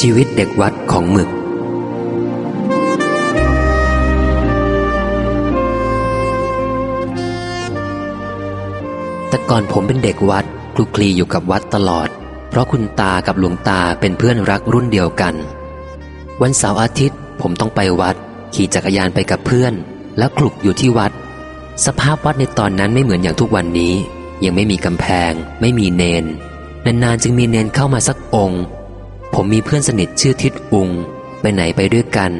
ชีวิตเด็กวัดของหมึก แต่ก่อนผมเป็นเด็กวัดคลุกคลีอยู่กับวัดตลอด เพราะคุณตากับหลวงตาเป็นเพื่อนรักรุ่นเดียวกัน วันเสาร์อาทิตย์ผมต้องไปวัด ขี่จักรยานไปกับเพื่อน แล้วคลุกอยู่ที่วัด สภาพวัดในตอนนั้นไม่เหมือนอย่างทุกวันนี้ ยังไม่มีกำแพง ไม่มีเนนนานๆจึงมีเนนเข้ามาสักองค์ ผมมีเพื่อนสนิทชื่อทิดอุง ไปไหนไปด้วยกัน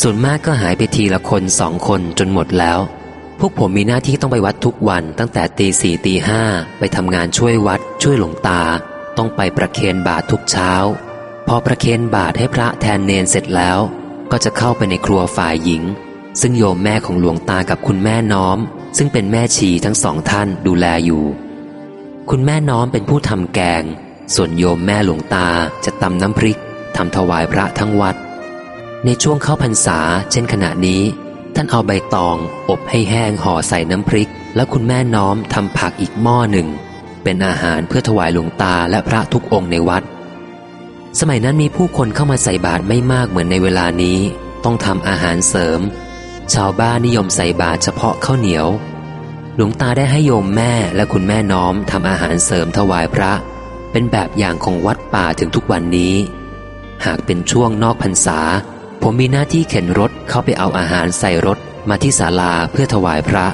ส่วนมากก็หายไปทีละคนสองคนจนหมดแล้ว พวกผมมีหน้าที่ต้องไปวัดทุกวันตั้งแต่ตีสี่ตีห้าไปทำงานช่วยวัด ช่วยหลวงตา ต้องไปประเคนบาททุกเช้า พอประเคนบาทให้พระแทนเนนเสร็จแล้ว ก็จะเข้าไปในครัวฝ่ายหญิง ซึ่งโยมแม่ของหลวงตากับคุณแม่น้อม ซึ่งเป็นแม่ชีทั้งสองท่านดูแลอยู่ คุณแม่น้อมเป็นผู้ทำแกง ส่วนโยมแม่หลวงตาจะตำน้ำพริกทำถวายพระทั้งวัด ในช่วงเข้าพรรษา เช่นขณะนี้ ท่านเอาใบตอง อบให้แห้งห่อใส่น้ำพริก แล้วคุณแม่น้อมทำผักอีกหม้อหนึ่ง เป็นอาหารเพื่อถวายหลวงตาและพระทุกองค์ในวัด สมัยนั้นมีผู้คนเข้ามาใส่บาตรไม่มากเหมือนในเวลานี้ ต้องทำอาหารเสริม ชาวบ้านนิยมใส่บาตรเฉพาะข้าวเหนียว หลวงตาได้ให้โยมแม่และคุณแม่น้อมทำอาหารเสริมถวายพระ เป็นแบบอย่างของวัดป่าถึงทุกวันนี้ หากเป็นช่วงนอกพรรษา ผมมีหน้าที่เข็นรถเข้าไปเอาอาหารใส่รถมาที่ศาลาเพื่อถวายพระ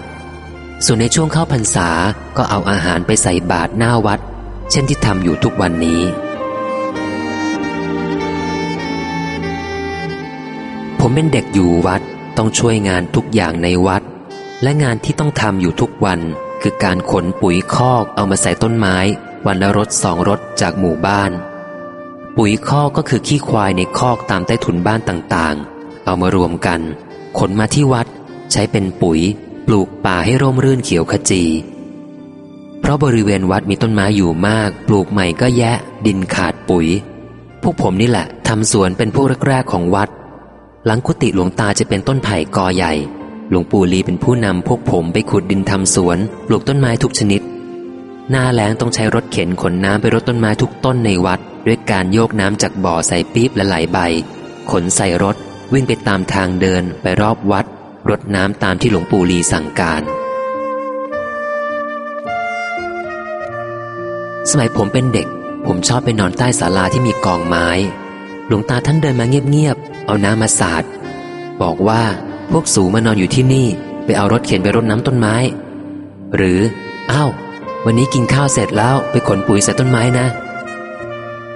ส่วนในช่วงเข้าพรรษาก็เอาอาหารไปใส่บาตรหน้าวัด เช่นที่ทำอยู่ทุกวันนี้ ผมเป็นเด็กอยู่วัดต้องช่วยงานทุกอย่างในวัด และงานที่ต้องทำอยู่ทุกวันคือการขนปุ๋ยคอกเอามาใส่ต้นไม้ วันละรถสองรถจากหมู่บ้าน ปุ๋ยคอกก็คือขี้ควายในคอกตามใต้ถุนบ้านต่างๆ เอามารวมกัน ขนมาที่วัด ใช้เป็นปุ๋ย ปลูกป่าให้ร่มรื่นเขียวขจี เพราะบริเวณวัดมีต้นไม้อยู่มาก ปลูกใหม่ก็แยะ ดินขาดปุ๋ย พวกผมนี่แหละทำสวนเป็นพวกแรกๆของวัด หลังกุฏิหลวงตาจะเป็นต้นไผ่กอใหญ่หลวงปู่ลีเป็นผู้นำพวกผมไปขุดดินทำสวน ปลูกต้นไม้ทุกชนิด หน้าแล้งต้องใช้รถเข็นขนน้ำไปรดต้นไม้ทุกต้นในวัด ด้วยการโยกน้ำจากบ่อใส่ปี๊บและไหลใบ ขนใส่รถ วิ่งไปตามทางเดินไปรอบวัดรดน้ำตามที่หลวงปู่ลีสั่งการ สมัยผมเป็นเด็ก ผมชอบไปนอนใต้ศาลาที่มีกองไม้ หลวงตาท่านเดินมาเงียบๆเอาน้ำมาสาดบอกว่าพวกสูมานอนอยู่ที่นี่ ไปเอารถเข็นไปรดน้ำต้นไม้ หรืออ้าว วันนี้กินข้าวเสร็จแล้วไปขนปุ๋ยใส่ต้นไม้นะ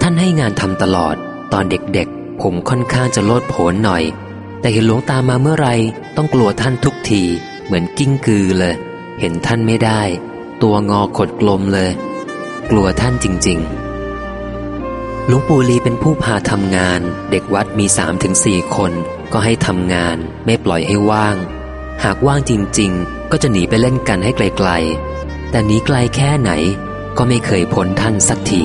ท่านให้งานทำตลอด ตอนเด็กๆ ผมค่อนข้างจะโลดโผนหน่อย แต่เห็นหลวงตามาเมื่อไรต้องกลัวท่านทุกที เหมือนกิ้งกือเลย เห็นท่านไม่ได้ ตัวงอขดกลมเลย กลัวท่านจริง ๆ หลวงปู่ลีเป็นผู้พาทำงาน เด็กวัดมีสามถึงสี่คน ก็ให้ทำงาน ไม่ปล่อยให้ว่าง หากว่างจริง ๆ ก็จะหนีไปเล่นกันให้ไกล ๆ แต่หนีไกลแค่ไหนก็ไม่เคยพ้นท่านสักที